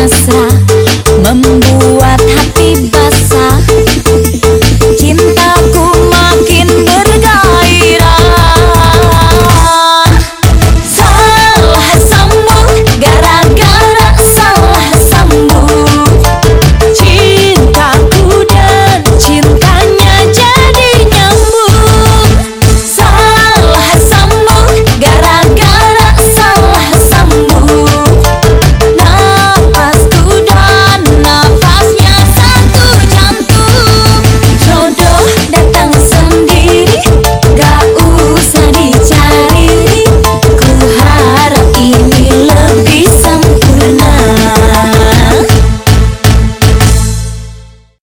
mesra